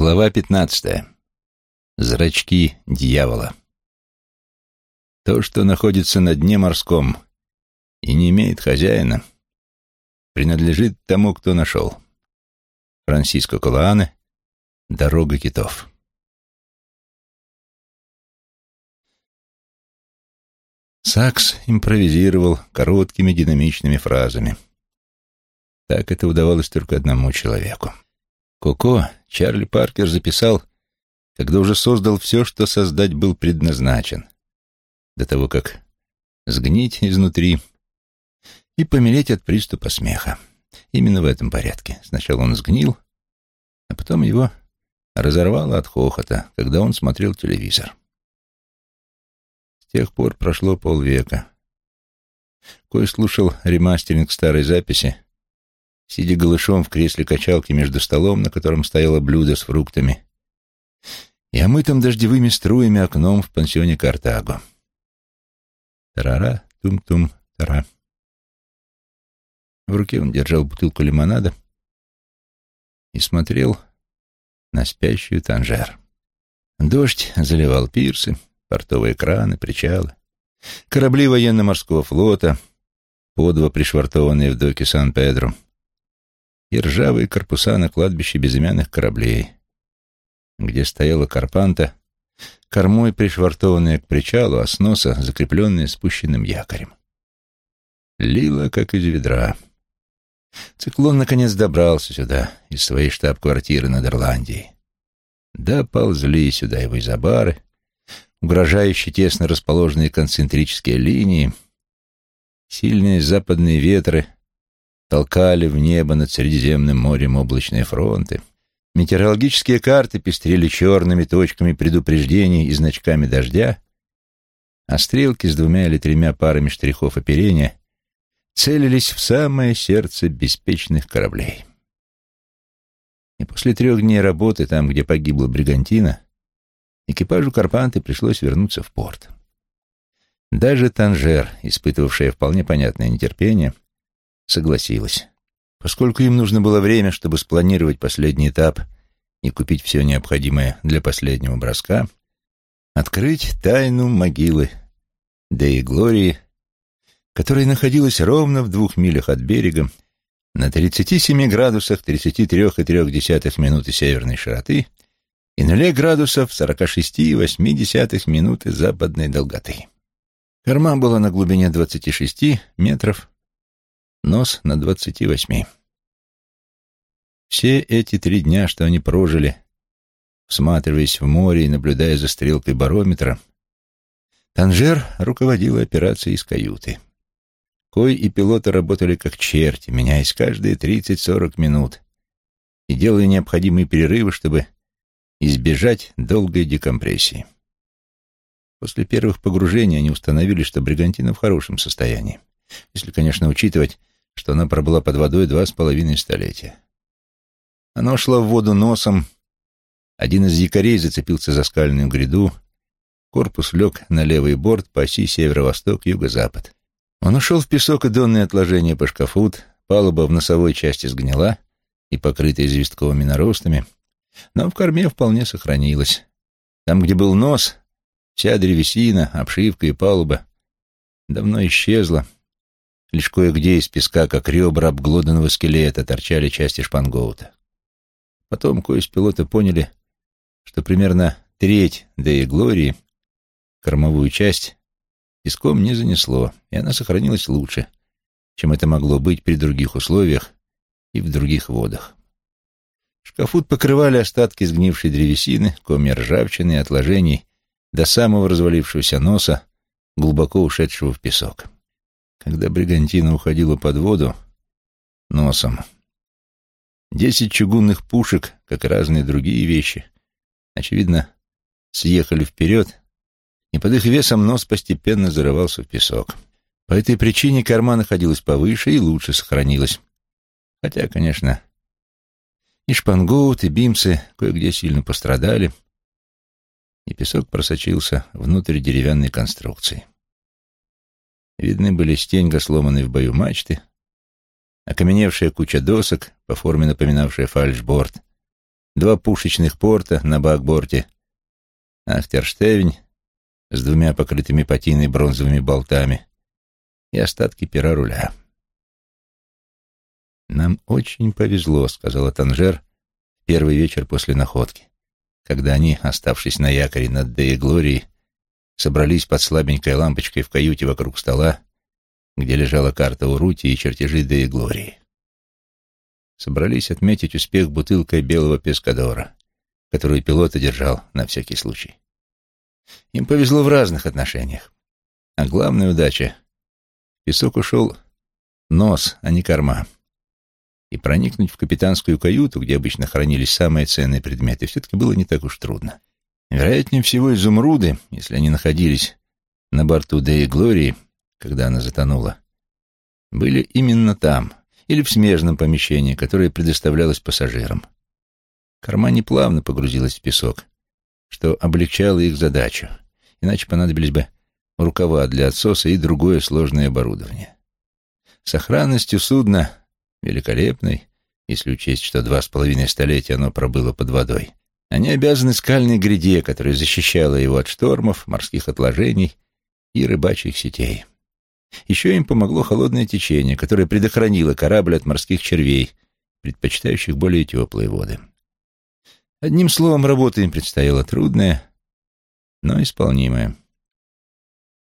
Глава пятнадцатая. Зрачки дьявола. То, что находится на дне морском и не имеет хозяина, принадлежит тому, кто нашел. Франциско Колоане «Дорога китов». Сакс импровизировал короткими динамичными фразами. Так это удавалось только одному человеку. Коко Чарли Паркер записал, когда уже создал все, что создать был предназначен, до того, как сгнить изнутри и помереть от приступа смеха. Именно в этом порядке. Сначала он сгнил, а потом его разорвало от хохота, когда он смотрел телевизор. С тех пор прошло полвека. Кой слушал ремастеринг старой записи, сидя голышом в кресле качалки между столом, на котором стояло блюдо с фруктами, и омытым дождевыми струями окном в пансионе Картаго. Тарара, тум-тум, тара. В руке он держал бутылку лимонада и смотрел на спящую Танжер. Дождь заливал пирсы, портовые краны, причалы, корабли военно-морского флота, подво пришвартованные в доке Сан-Педро — и ржавые корпуса на кладбище безымянных кораблей, где стояла карпанта, кормой пришвартованная к причалу, а с носа закрепленная спущенным якорем. Лило, как из ведра. Циклон наконец добрался сюда, из своей штаб-квартиры над Ирландией. Да ползли сюда его изобары, угрожающие тесно расположенные концентрические линии, сильные западные ветры — толкали в небо над Средиземным морем облачные фронты. Метеорологические карты пестрели черными точками предупреждений и значками дождя, а стрелки с двумя или тремя парами штрихов оперения целились в самое сердце беспечных кораблей. И после трех дней работы там, где погибла Бригантина, экипажу Карпанты пришлось вернуться в порт. Даже Танжер, испытывавшая вполне понятное нетерпение, согласилась. Поскольку им нужно было время, чтобы спланировать последний этап и купить все необходимое для последнего броска, открыть тайну могилы Деи Глории, которая находилась ровно в двух милях от берега, на 37 градусах 33,3 минуты северной широты и 0 градусов 46,8 минуты западной долготы. Корма была на глубине 26 метров, нос на двадцати восьми. Все эти три дня, что они прожили, всматриваясь в море и наблюдая за стрелкой барометра, Танжер руководила операцией из каюты. Кой и пилоты работали как черти, меняясь каждые тридцать-сорок минут и делая необходимые перерывы, чтобы избежать долгой декомпрессии. После первых погружений они установили, что бригантина в хорошем состоянии, если, конечно, учитывать, что она пробыла под водой два с половиной столетия. Она ушла в воду носом, один из якорей зацепился за скальную гряду, корпус лег на левый борт по оси северо-восток, юго-запад. Он ушел в песок и донные отложения по шкафут, палуба в носовой части сгнила и покрыта известковыми наростами, но в корме вполне сохранилась. Там, где был нос, вся древесина, обшивка и палуба давно исчезла, Лишь кое-где из песка, как ребра обглоданного скелета, торчали части шпангоута. Потом кое из пилота поняли, что примерно треть Деи Глории, кормовую часть, песком не занесло, и она сохранилась лучше, чем это могло быть при других условиях и в других водах. Шкафут покрывали остатки сгнившей древесины, комья ржавчины и отложений до самого развалившегося носа, глубоко ушедшего в песок. Когда бригантина уходила под воду носом, десять чугунных пушек, как и разные другие вещи, очевидно, съехали вперед, и под их весом нос постепенно зарывался в песок. По этой причине корма находилась повыше и лучше сохранилась. Хотя, конечно, и шпангоут, и бимсы кое-где сильно пострадали, и песок просочился внутрь деревянной конструкции. Видны были стеньга, сломанной в бою мачты, окаменевшая куча досок, по форме напоминавшая фальшборд, два пушечных порта на бакборте, ахтерштевень с двумя покрытыми патиной бронзовыми болтами и остатки пера руля. «Нам очень повезло», — сказала Танжер первый вечер после находки, когда они, оставшись на якоре над Деей Глорией, собрались под слабенькой лампочкой в каюте вокруг стола, где лежала карта Урути и чертежи Деи Глории. Собрались отметить успех бутылкой белого пескадора, которую пилот одержал на всякий случай. Им повезло в разных отношениях. А главная удача — песок ушел нос, а не корма. И проникнуть в капитанскую каюту, где обычно хранились самые ценные предметы, все-таки было не так уж трудно. Вероятнее всего, изумруды, если они находились на борту Деи Глории, когда она затонула, были именно там или в смежном помещении, которое предоставлялось пассажирам. Корма неплавно погрузилась в песок, что облегчало их задачу, иначе понадобились бы рукава для отсоса и другое сложное оборудование. Сохранностью судна, великолепной, если учесть, что два с половиной столетия оно пробыло под водой, они обязаны скальной гряде, которая защищала его от штормов, морских отложений и рыбачьих сетей. Еще им помогло холодное течение, которое предохранило корабль от морских червей, предпочитающих более теплые воды. Одним словом, работа им предстояла трудная, но исполнимая.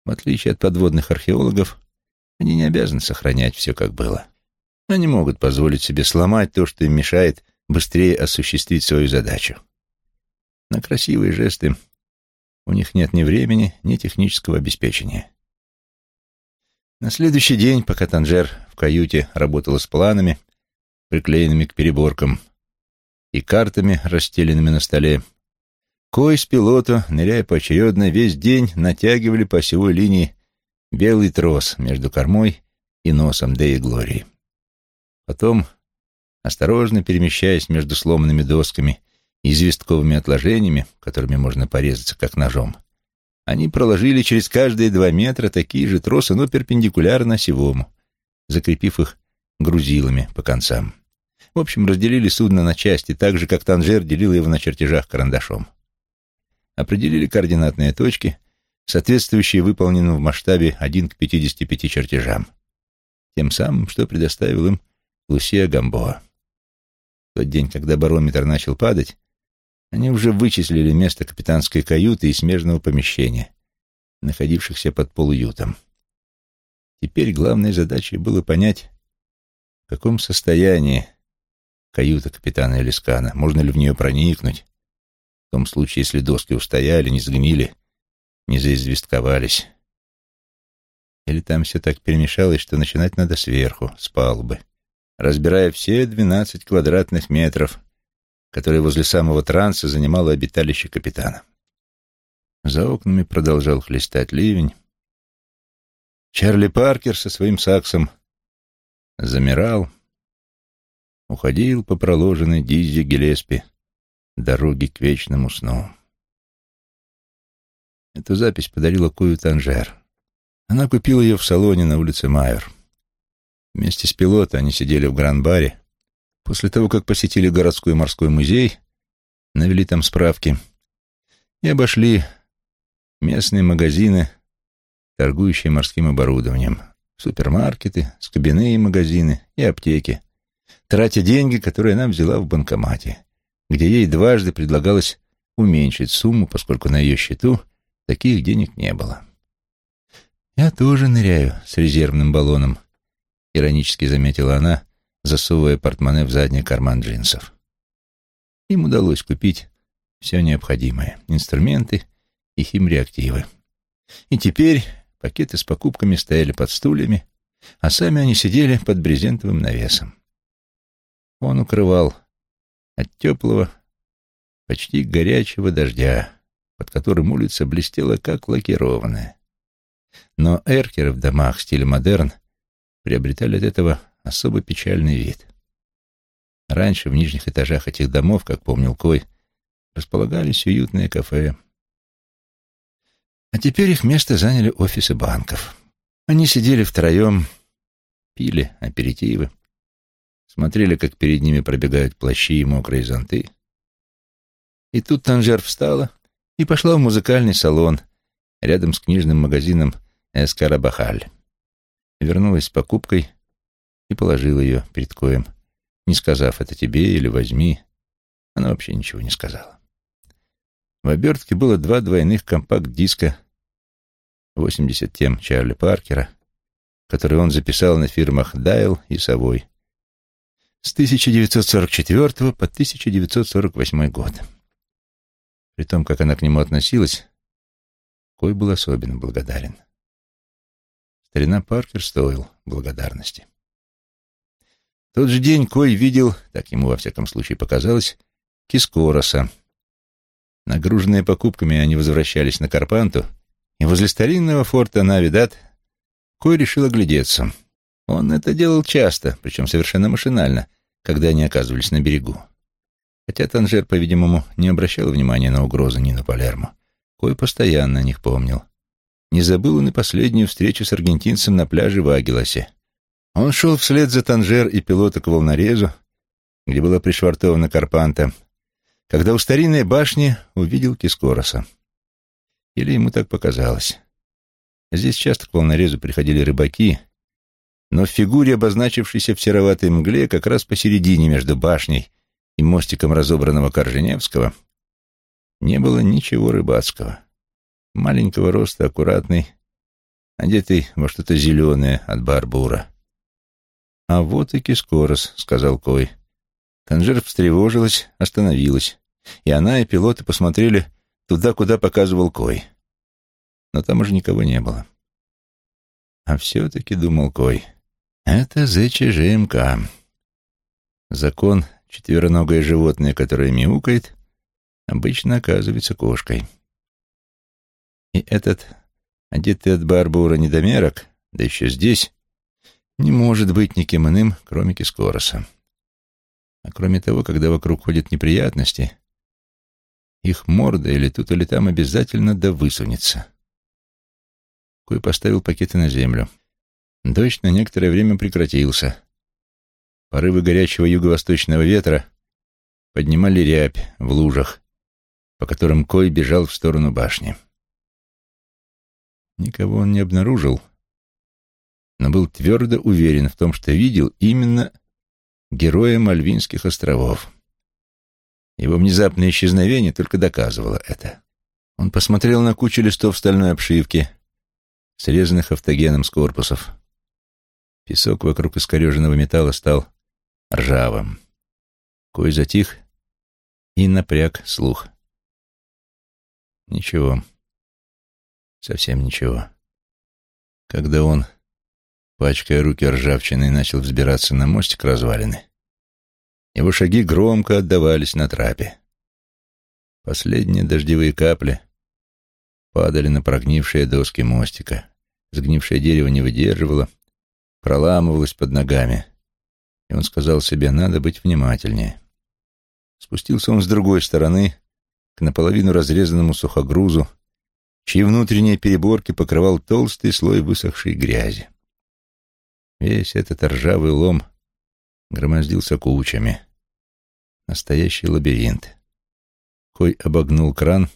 В отличие от подводных археологов, они не обязаны сохранять все, как было. Они могут позволить себе сломать то, что им мешает быстрее осуществить свою задачу. На красивые жесты у них нет ни времени, ни технического обеспечения. На следующий день, пока Танжер в каюте работала с планами, приклеенными к переборкам, и картами, расстеленными на столе, Кой с пилота, ныряя поочередно, весь день натягивали по осевой линии белый трос между кормой и носом Деи Глории. Потом, осторожно перемещаясь между сломанными досками известковыми отложениями, которыми можно порезаться как ножом, они проложили через каждые два метра такие же тросы, но перпендикулярно осевому, закрепив их грузилами по концам. В общем, разделили судно на части, так же, как Танжер делил его на чертежах карандашом. Определили координатные точки, соответствующие выполненным в масштабе 1 к 55 чертежам. Тем самым, что предоставил им Лусия Гамбоа. В тот день, когда барометр начал падать, они уже вычислили место капитанской каюты и смежного помещения, находившихся под полуютом. Теперь главной задачей было понять, в каком состоянии каюта капитана Элискана, можно ли в нее проникнуть, в том случае, если доски устояли, не сгнили, не заизвестковались. Или там все так перемешалось, что начинать надо сверху, с палубы, разбирая все двенадцать квадратных метров — которое возле самого транса занимало обиталище капитана. За окнами продолжал хлестать ливень. Чарли Паркер со своим саксом замирал, уходил по проложенной Диззи Гелеспи дороге к вечному сну. Эту запись подарила Кую Танжер. Она купила ее в салоне на улице Майер. Вместе с пилотом они сидели в гран-баре, После того, как посетили городской морской музей, навели там справки и обошли местные магазины, торгующие морским оборудованием, супермаркеты, скобяные магазины и аптеки, тратя деньги, которые она взяла в банкомате, где ей дважды предлагалось уменьшить сумму, поскольку на ее счету таких денег не было. «Я тоже ныряю с резервным баллоном», — иронически заметила она, засовывая портмоне в задний карман джинсов. Им удалось купить все необходимое — инструменты и химреактивы. И теперь пакеты с покупками стояли под стульями, а сами они сидели под брезентовым навесом. Он укрывал от теплого, почти горячего дождя, под которым улица блестела как лакированная. Но эркеры в домах в модерн приобретали от этого особо печальный вид. Раньше в нижних этажах этих домов, как помнил Кой, располагались уютные кафе. А теперь их место заняли офисы банков. Они сидели втроем, пили аперитивы, смотрели, как перед ними пробегают плащи и мокрые зонты, И тут Танжер встала и пошла в музыкальный салон рядом с книжным магазином Эскарабахаль. Вернулась с покупкой и положила ее перед Коем, не сказав «это тебе» или «возьми». Она вообще ничего не сказала. В обертке было два двойных компакт-диска 80 тем Чарли Паркера, которые он записал на фирмах Дайл и Совой с 1944 по 1948 год. При том, как она к нему относилась, Кой был особенно благодарен. Старина Паркер стоил благодарности. Тот же день Кой видел, так ему во всяком случае показалось, Кискороса. Нагруженные покупками они возвращались на Карпанту, и возле старинного форта Навидат Кой решил оглядеться. Он это делал часто, причем совершенно машинально, когда они оказывались на берегу. Хотя Танжер, по-видимому, не обращал внимания на угрозы Нину Палермо. Кой постоянно о них помнил. Не забыл он и последнюю встречу с аргентинцем на пляже в Агилосе. Он шел вслед за Танжер и пилота к волнорезу, где была пришвартована Карпанта, когда у старинной башни увидел Кискороса. Или ему так показалось. Здесь часто к волнорезу приходили рыбаки, но в фигуре, обозначившейся в сероватой мгле, как раз посередине между башней и мостиком разобранного Корженевского, не было ничего рыбацкого. Маленького роста, аккуратный, одетый во что-то зеленое от барбура. «А вот и Кискорос», — сказал Кой. Танжер встревожилась, остановилась, и она и пилоты посмотрели туда, куда показывал Кой. Но там уже никого не было. А все-таки, думал Кой, это ЗЧЖМК. Закон четвероногое животное, которое мяукает, обычно оказывается кошкой. И этот, одетый от барбура недомерок, да еще здесь, не может быть никем иным, кроме Кискороса. А кроме того, когда вокруг ходят неприятности, их морда или тут, или там обязательно да высунется. Кой поставил пакеты на землю. Дождь на некоторое время прекратился. Порывы горячего юго-восточного ветра поднимали рябь в лужах, по которым Кой бежал в сторону башни. Никого он не обнаружил, но был твердо уверен в том, что видел именно героя Мальвинских островов. Его внезапное исчезновение только доказывало это. Он посмотрел на кучу листов стальной обшивки, срезанных автогеном с корпусов. Песок вокруг искореженного металла стал ржавым. Кой затих и напряг слух. Ничего. Совсем ничего. Когда он, пачкая руки ржавчиной, начал взбираться на мостик развалины, его шаги громко отдавались на трапе. Последние дождевые капли падали на прогнившие доски мостика. Сгнившее дерево не выдерживало — проламывалась под ногами, и он сказал себе, надо быть внимательнее. Спустился он с другой стороны, к наполовину разрезанному сухогрузу, чьи внутренние переборки покрывал толстый слой высохшей грязи. Весь этот ржавый лом громоздился кучами. Настоящий лабиринт. Кой обогнул кран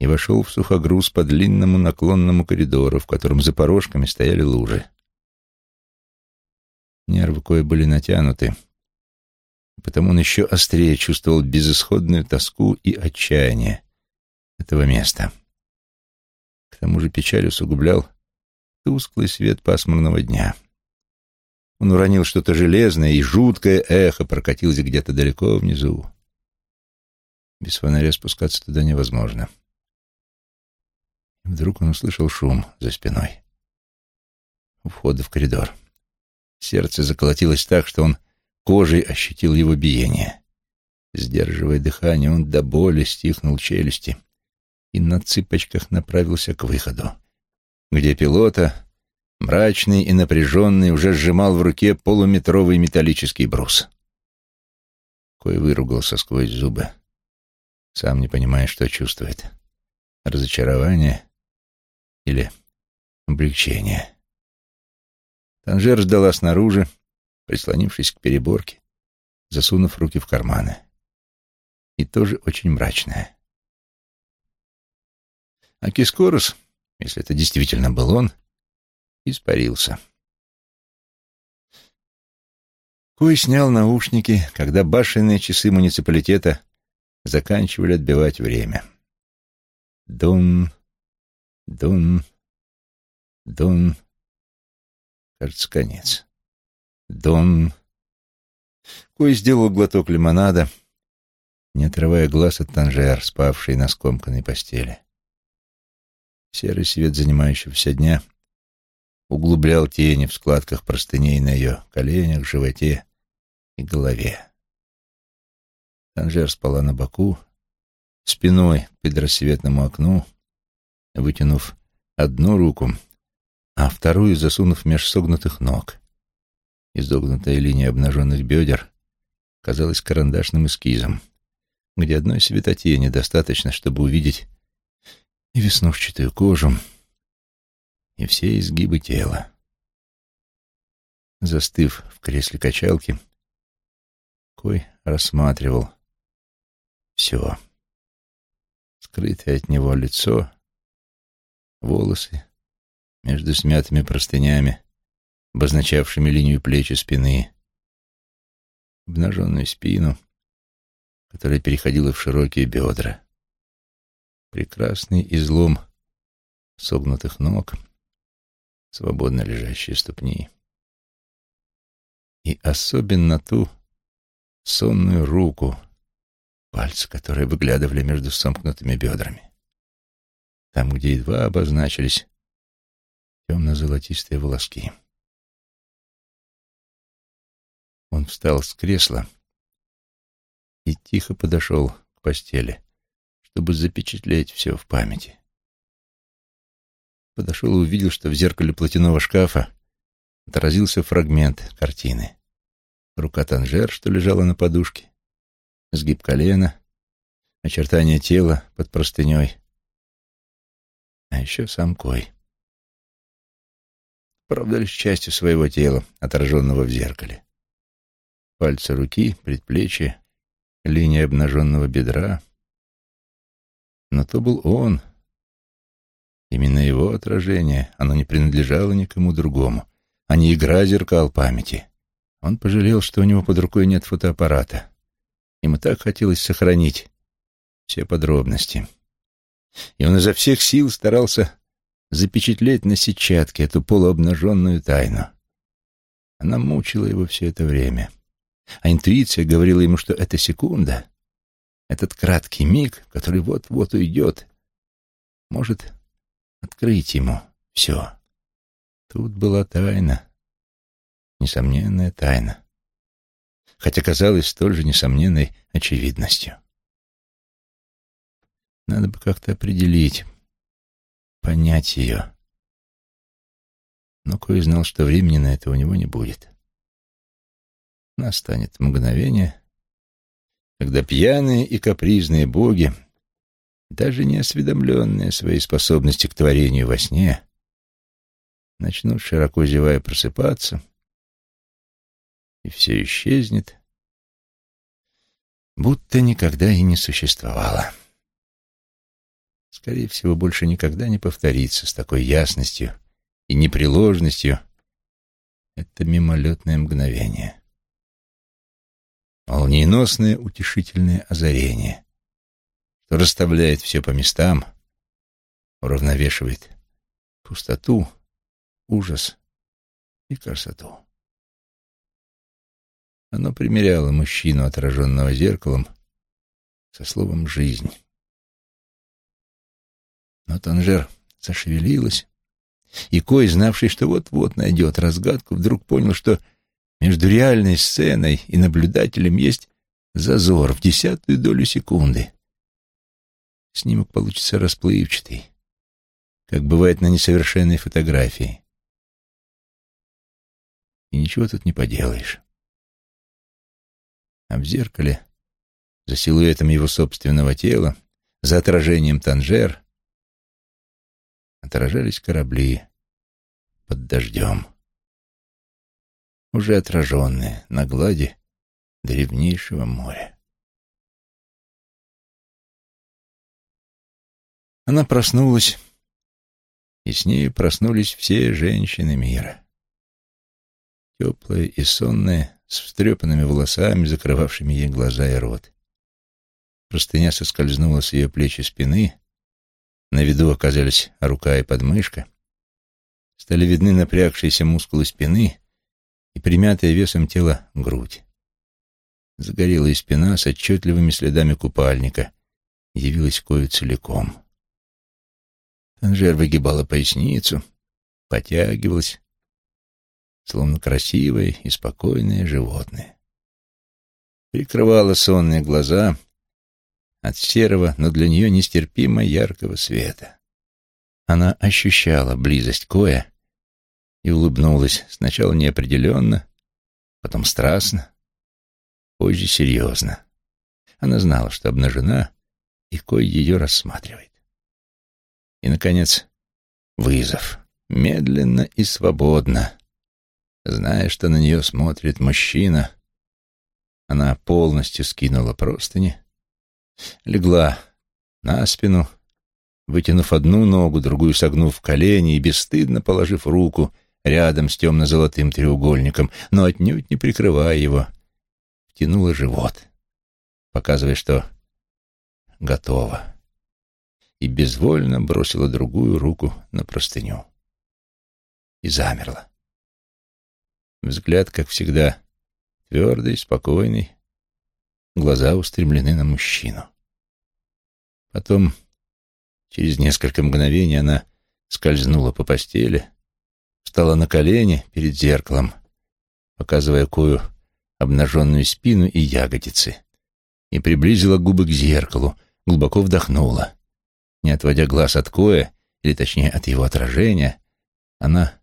и вошел в сухогруз по длинному наклонному коридору, в котором за порожками стояли лужи. Нервы кое были натянуты, потому он еще острее чувствовал безысходную тоску и отчаяние этого места. К тому же печаль усугублял тусклый свет пасмурного дня. Он уронил что-то железное, и жуткое эхо прокатилось где-то далеко внизу. Без фонаря спускаться туда невозможно. Вдруг он услышал шум за спиной у входа в коридор. Сердце заколотилось так, что он кожей ощутил его биение. Сдерживая дыхание, он до боли стихнул челюсти и на цыпочках направился к выходу, где пилота, мрачный и напряженный, уже сжимал в руке полуметровый металлический брус. Кой выругался сквозь зубы, сам не понимая, что чувствует. Разочарование или облегчение. Танжер ждала снаружи, прислонившись к переборке, засунув руки в карманы. и тоже очень мрачное. А Кискорус, если это действительно был он, испарился. Кой снял наушники, когда башенные часы муниципалитета заканчивали отбивать время. Дун, дун, дун. Кажется, конец. Дун. Кой сделал глоток лимонада, не отрывая глаз от Танжер, спавшей на скомканной постели. Серый свет занимающегося дня углублял тени в складках простыней на ее коленях, животе и голове. Танжер спала на боку, спиной к предрассветному окну, вытянув одну руку, а вторую засунув меж согнутых ног. Изогнутая линия обнаженных бедер казалась карандашным эскизом, где одной светотени достаточно, чтобы увидеть и веснушчатую кожу, и все изгибы тела. Застыв в кресле качалки, Кой рассматривал все. Скрытое от него лицо, волосы между смятыми простынями, обозначавшими линию плеч и спины, обнаженную спину, которая переходила в широкие бедра, прекрасный излом согнутых ног — свободно лежащие ступни. И особенно ту сонную руку, пальцы, которые выглядывали между сомкнутыми бедрами. Там, где едва обозначились темно-золотистые волоски. Он встал с кресла и тихо подошел к постели, чтобы запечатлеть все в памяти. Подошел и увидел, что в зеркале платяного шкафа отразился фрагмент картины. Рука Танжер, что лежала на подушке, сгиб колена, очертания тела под простыней, а еще сам Кой. Правда, лишь частью своего тела, отраженного в зеркале. Пальцы руки, предплечье, линия обнаженного бедра. Но то был он — Именно его отражение, оно не принадлежало никому другому, а не игра зеркал памяти. Он пожалел, что у него под рукой нет фотоаппарата. Ему так хотелось сохранить все подробности. И он изо всех сил старался запечатлеть на сетчатке эту полуобнаженную тайну. Она мучила его все это время. А интуиция говорила ему, что эта секунда, этот краткий миг, который вот-вот уйдет, может открыть ему все. Тут была тайна, несомненная тайна, хотя казалась столь же несомненной очевидностью. Надо бы как-то определить, понять ее. Но Кой знал, что времени на это у него не будет. Настанет мгновение, когда пьяные и капризные боги даже неосведомленные о своей способности к творению во сне, начнут, широко зевая, просыпаться, и все исчезнет, будто никогда и не существовало. Скорее всего, больше никогда не повторится с такой ясностью и непреложностью это мимолетное мгновение. Молниеносное утешительное озарение — расставляет все по местам, уравновешивает пустоту, ужас и красоту. Оно примеряло мужчину, отраженного зеркалом, со словом «жизнь». Но Танжер зашевелилась, и Кой, знавший, что вот-вот найдет разгадку, вдруг понял, что между реальной сценой и наблюдателем есть зазор в десятую долю секунды. Снимок получится расплывчатый, как бывает на несовершенной фотографии. И ничего тут не поделаешь. А в зеркале, за силуэтом его собственного тела, за отражением Танжер, отражались корабли под дождем, уже отраженные на глади древнейшего моря. Она проснулась, и с ней проснулись все женщины мира. Теплая и сонная, с встрепанными волосами, закрывавшими ей глаза и рот. Простыня соскользнула с ее плеч и спины, на виду оказались рука и подмышка, стали видны напрягшиеся мускулы спины и примятая весом тела грудь. Загорелая спина с отчетливыми следами купальника явилась кою целиком. Танжер выгибала поясницу, потягивалась, словно красивое и спокойное животное. Прикрывала сонные глаза от серого, но для нее нестерпимо яркого света. Она ощущала близость Коя и улыбнулась сначала неопределенно, потом страстно, позже серьезно. Она знала, что обнажена, и Кой ее рассматривает. И, наконец, вызов. Медленно и свободно. Зная, что на нее смотрит мужчина, она полностью скинула простыни, легла на спину, вытянув одну ногу, другую согнув в колени и бесстыдно положив руку рядом с темно-золотым треугольником, но отнюдь не прикрывая его, втянула живот, показывая, что готова, и безвольно бросила другую руку на простыню. И замерла. Взгляд, как всегда, твердый, спокойный, глаза устремлены на мужчину. Потом, через несколько мгновений, она скользнула по постели, встала на колени перед зеркалом, показывая кою обнаженную спину и ягодицы, и приблизила губы к зеркалу, глубоко вдохнула. Не отводя глаз от Коя, или точнее от его отражения, она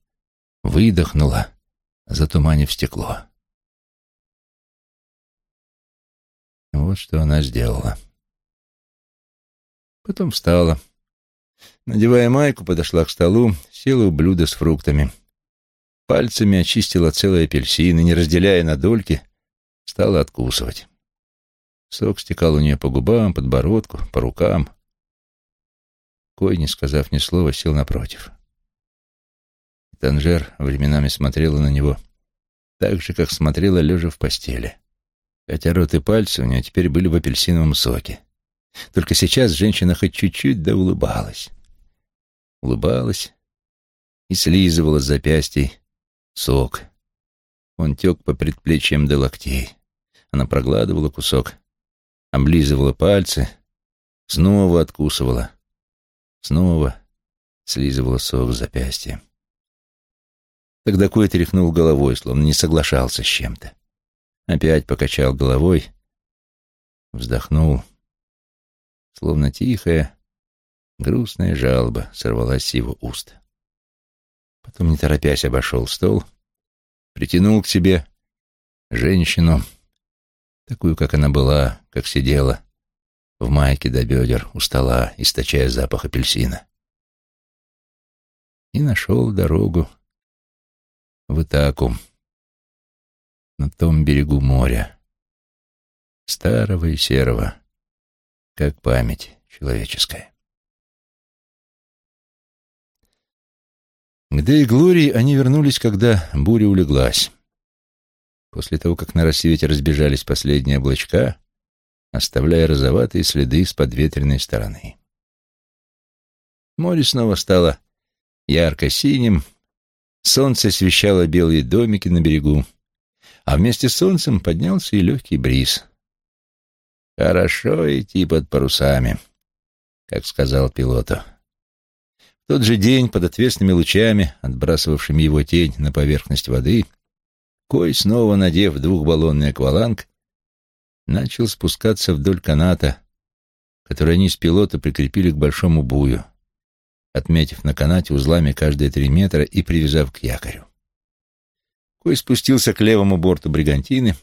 выдохнула затуманив стекло. Вот что она сделала. Потом встала. Надевая майку, подошла к столу, села у блюда с фруктами. Пальцами очистила целый апельсин и, не разделяя на дольки, стала откусывать. Сок стекал у нее по губам, подбородку, по рукам. Кой, не сказав ни слова, сел напротив. Танжер временами смотрела на него так же, как смотрела лежа в постели. Хотя рот и пальцы у нее теперь были в апельсиновом соке. Только сейчас женщина хоть чуть-чуть да улыбалась. Улыбалась и слизывала с запястьей сок. Он тек по предплечьям до локтей. Она прогладывала кусок, облизывала пальцы, снова откусывала, снова слизывала сок с запястья. Тогда Кой тряхнул головой, словно не соглашался с чем-то. Опять покачал головой, вздохнул, словно тихая, грустная жалоба сорвалась с его уст. Потом, не торопясь, обошел стол, притянул к себе женщину, такую, как она была, как сидела, в майке до бедер у стола, источая запах апельсина. И нашел дорогу в Итаку, на том берегу моря, старого и серого, как память человеческая. К Дэй Глории они вернулись, когда буря улеглась. После того, как на рассвете разбежались последние облачка, оставляя розоватые следы с подветренной стороны. Море снова стало ярко-синим, Солнце освещало белые домики на берегу, а вместе с солнцем поднялся и легкий бриз. «Хорошо идти под парусами», как сказал пилоту. В тот же день, под ответственными лучами, отбрасывавшими его тень на поверхность воды, Кой, снова надев двухбаллонный акваланг, начал спускаться вдоль каната, который они с пилота прикрепили к большому бую отметив на канате узлами каждые три метра и привязав к якорю. Кой спустился к левому борту бригантины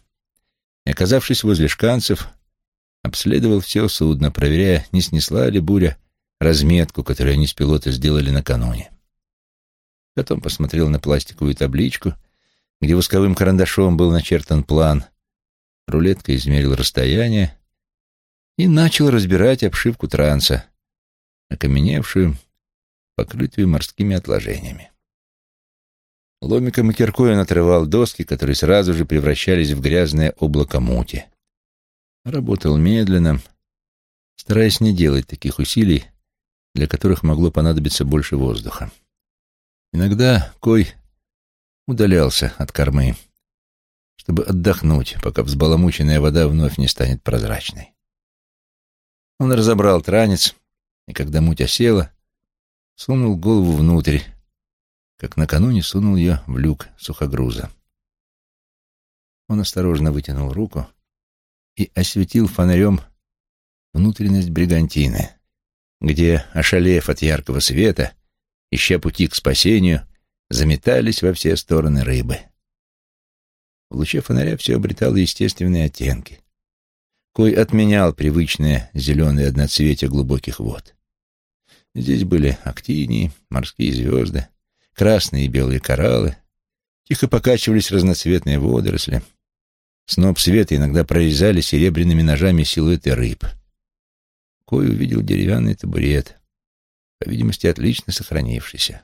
и, оказавшись возле шканцев, обследовал все судно, проверяя, не снесла ли буря разметку, которую они с пилота сделали накануне. Потом посмотрел на пластиковую табличку, где восковым карандашом был начертан план, рулеткой измерил расстояние и начал разбирать обшивку транса, окаменевшую, покрытую морскими отложениями. Ломиком и киркой он отрывал доски, которые сразу же превращались в грязное облако мути. Работал медленно, стараясь не делать таких усилий, для которых могло понадобиться больше воздуха. Иногда Кой удалялся от кормы, чтобы отдохнуть, пока взбаламученная вода вновь не станет прозрачной. Он разобрал транец, и когда муть осела, сунул голову внутрь, как накануне сунул ее в люк сухогруза. Он осторожно вытянул руку и осветил фонарем внутренность бригантины, где, ошалев от яркого света, ища пути к спасению, заметались во все стороны рыбы. В луче фонаря все обретало естественные оттенки. Кой отменял привычное зеленое одноцветие глубоких вод. Здесь были актинии, морские звезды, красные и белые кораллы, тихо покачивались разноцветные водоросли. Сноп света иногда прорезали серебряными ножами силуэты рыб. Кой увидел деревянный табурет, по видимости, отлично сохранившийся.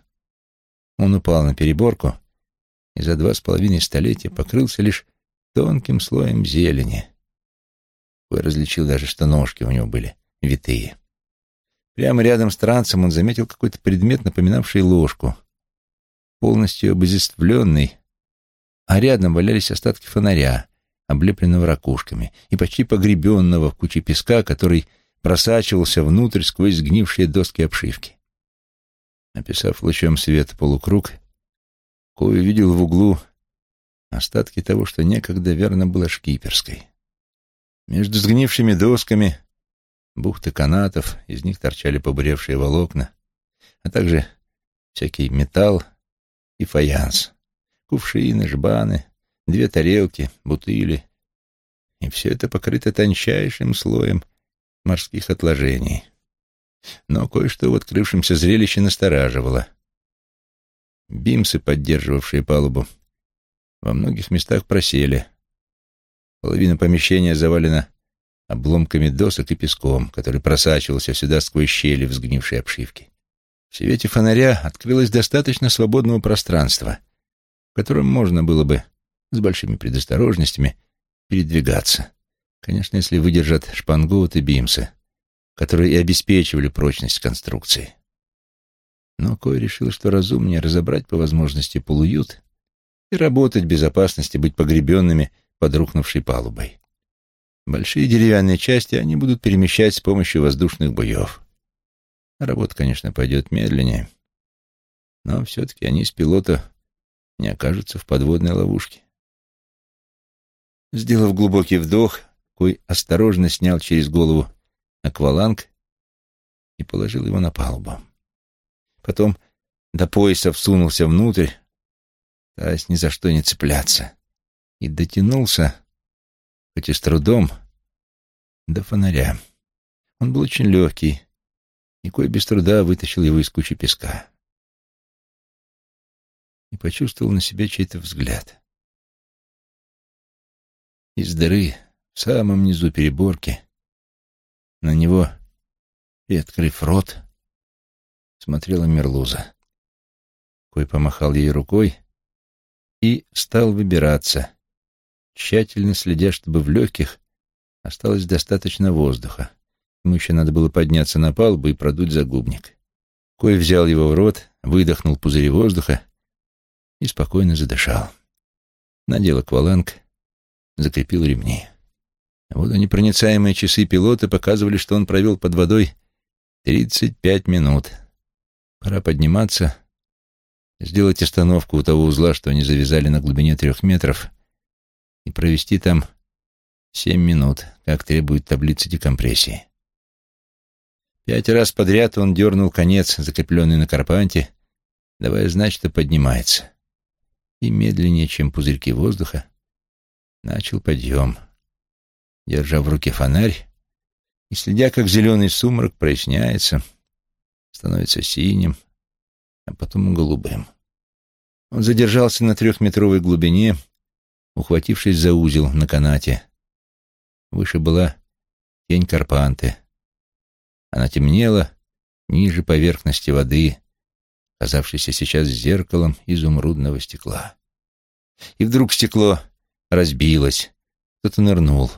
Он упал на переборку и за два с половиной столетия покрылся лишь тонким слоем зелени. Кой различил даже, что ножки у него были витые. Прямо рядом с трансом он заметил какой-то предмет, напоминавший ложку, полностью обезествленный, а рядом валялись остатки фонаря, облепленного ракушками, и почти погребенного в куче песка, который просачивался внутрь сквозь сгнившие доски обшивки. Описав лучом света полукруг, Кой увидел в углу остатки того, что некогда верно было шкиперской. Между сгнившими досками бухты канатов, из них торчали побуревшие волокна, а также всякий металл и фаянс, кувшины, жбаны, две тарелки, бутыли. И все это покрыто тончайшим слоем морских отложений. Но кое-что в открывшемся зрелище настораживало. Бимсы, поддерживавшие палубу, во многих местах просели. Половина помещения завалена обломками досок и песком, который просачивался сюда сквозь щели в сгнившей обшивке. В свете фонаря открылось достаточно свободного пространства, в котором можно было бы с большими предосторожностями передвигаться. Конечно, если выдержат шпангоут и бимсы, которые и обеспечивали прочность конструкции. Но Кой решил, что разумнее разобрать по возможности полуют и работать в безопасности, быть погребенными под рухнувшей палубой. Большие деревянные части они будут перемещать с помощью воздушных буев. Работа, конечно, пойдет медленнее, но все-таки они с пилота не окажутся в подводной ловушке. Сделав глубокий вдох, Кой осторожно снял через голову акваланг и положил его на палубу. Потом до пояса всунулся внутрь, стараясь ни за что не цепляться, и дотянулся хоть и с трудом, до фонаря. Он был очень легкий, и Кой без труда вытащил его из кучи песка. И почувствовал на себе чей-то взгляд. Из дыры в самом низу переборки на него, и открыв рот, смотрела Мерлуза. Кой помахал ей рукой и стал выбираться, тщательно следя, чтобы в легких осталось достаточно воздуха. Ему еще надо было подняться на палубу и продуть загубник. Кой взял его в рот, выдохнул пузыри воздуха и спокойно задышал. Надел акваланг, закрепил ремни. Водонепроницаемые часы пилота показывали, что он провел под водой 35 минут. Пора подниматься, сделать остановку у того узла, что они завязали на глубине трех метров — и провести там семь минут, как требует таблица декомпрессии. Пять раз подряд он дернул конец, закрепленный на карпанте, давая знать, что поднимается. И медленнее, чем пузырьки воздуха, начал подъем, держа в руке фонарь и следя, как зеленый сумрак проясняется, становится синим, а потом голубым. Он задержался на трехметровой глубине, ухватившись за узел на канате. Выше была тень Карпанты. Она темнела, ниже поверхности воды, казавшейся сейчас зеркалом изумрудного стекла. И вдруг стекло разбилось, кто-то нырнул.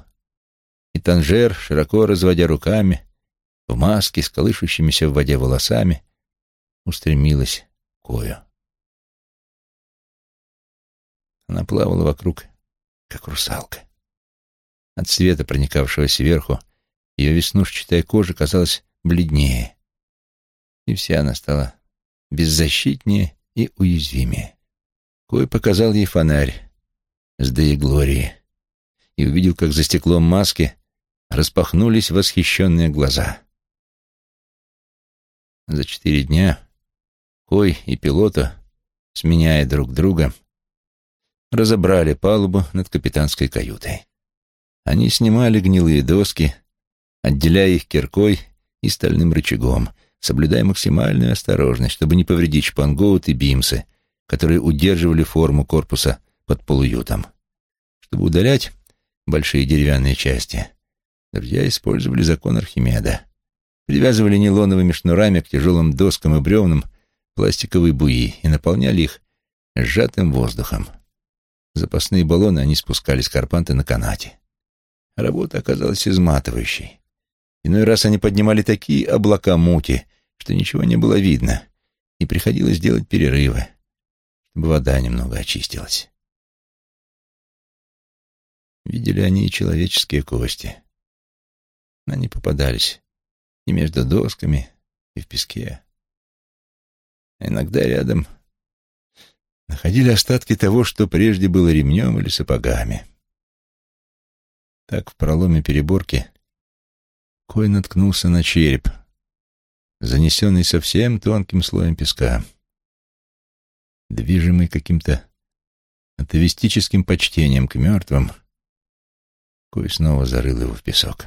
И Танжер, широко разводя руками, в маске с колышущимися в воде волосами, устремилась к Кою. Она плавала вокруг, как русалка. От света, проникавшего сверху, ее веснушчатая кожа казалась бледнее, и вся она стала беззащитнее и уязвимее. Кой показал ей фонарь с Деи Глории и увидел, как за стеклом маски распахнулись восхищенные глаза. За четыре дня Кой и пилота, сменяя друг друга, разобрали палубу над капитанской каютой. Они снимали гнилые доски, отделяя их киркой и стальным рычагом, соблюдая максимальную осторожность, чтобы не повредить шпангоут и бимсы, которые удерживали форму корпуса под полуютом. Чтобы удалять большие деревянные части, друзья использовали закон Архимеда. Привязывали нейлоновыми шнурами к тяжелым доскам и бревнам пластиковые буи и наполняли их сжатым воздухом. Запасные баллоны они спускали с Карпанта на канате. Работа оказалась изматывающей. Иной раз они поднимали такие облака мути, что ничего не было видно, и приходилось делать перерывы, чтобы вода немного очистилась. Видели они и человеческие кости. Они попадались и между досками, и в песке. А иногда рядом находили остатки того, что прежде было ремнем или сапогами. Так в проломе переборки Кой наткнулся на череп, занесенный совсем тонким слоем песка. Движимый каким-то атовистическим почтением к мертвым, Кой снова зарыл его в песок.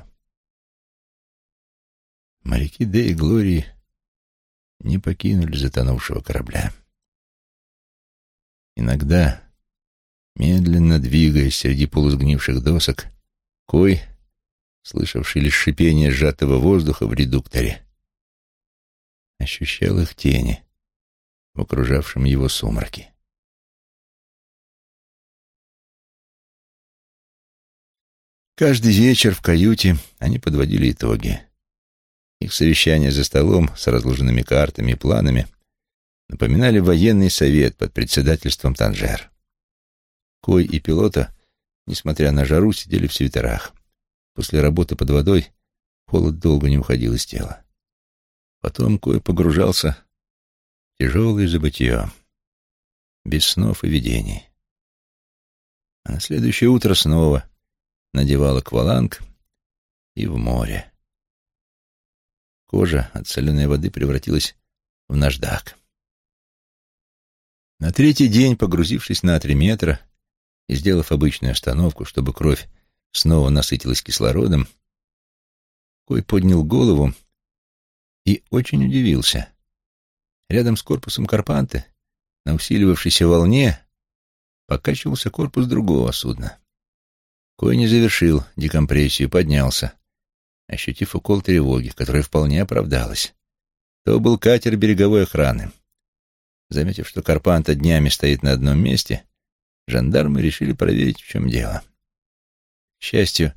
Моряки Дэ и Глории не покинули затонувшего корабля. Иногда, медленно двигаясь среди полусгнивших досок, Кой, слышавший лишь шипение сжатого воздуха в редукторе, ощущал их тени в окружавшем его сумраке. Каждый вечер в каюте они подводили итоги. Их совещания за столом с разложенными картами и планами напоминали военный совет под председательством Танжер. Кой и пилота, несмотря на жару, сидели в свитерах. После работы под водой холод долго не уходил из тела. Потом Кой погружался в тяжелое забытье, без снов и видений. А на следующее утро снова надевал акваланг и в море. Кожа от соленой воды превратилась в наждак. На третий день, погрузившись на три метра и сделав обычную остановку, чтобы кровь снова насытилась кислородом, Кой поднял голову и очень удивился. Рядом с корпусом Карпанты, на усиливавшейся волне, покачивался корпус другого судна. Кой не завершил декомпрессию, поднялся ощутив укол тревоги, которая вполне оправдалась. То был катер береговой охраны. Заметив, что Карпанта днями стоит на одном месте, жандармы решили проверить, в чем дело. К счастью,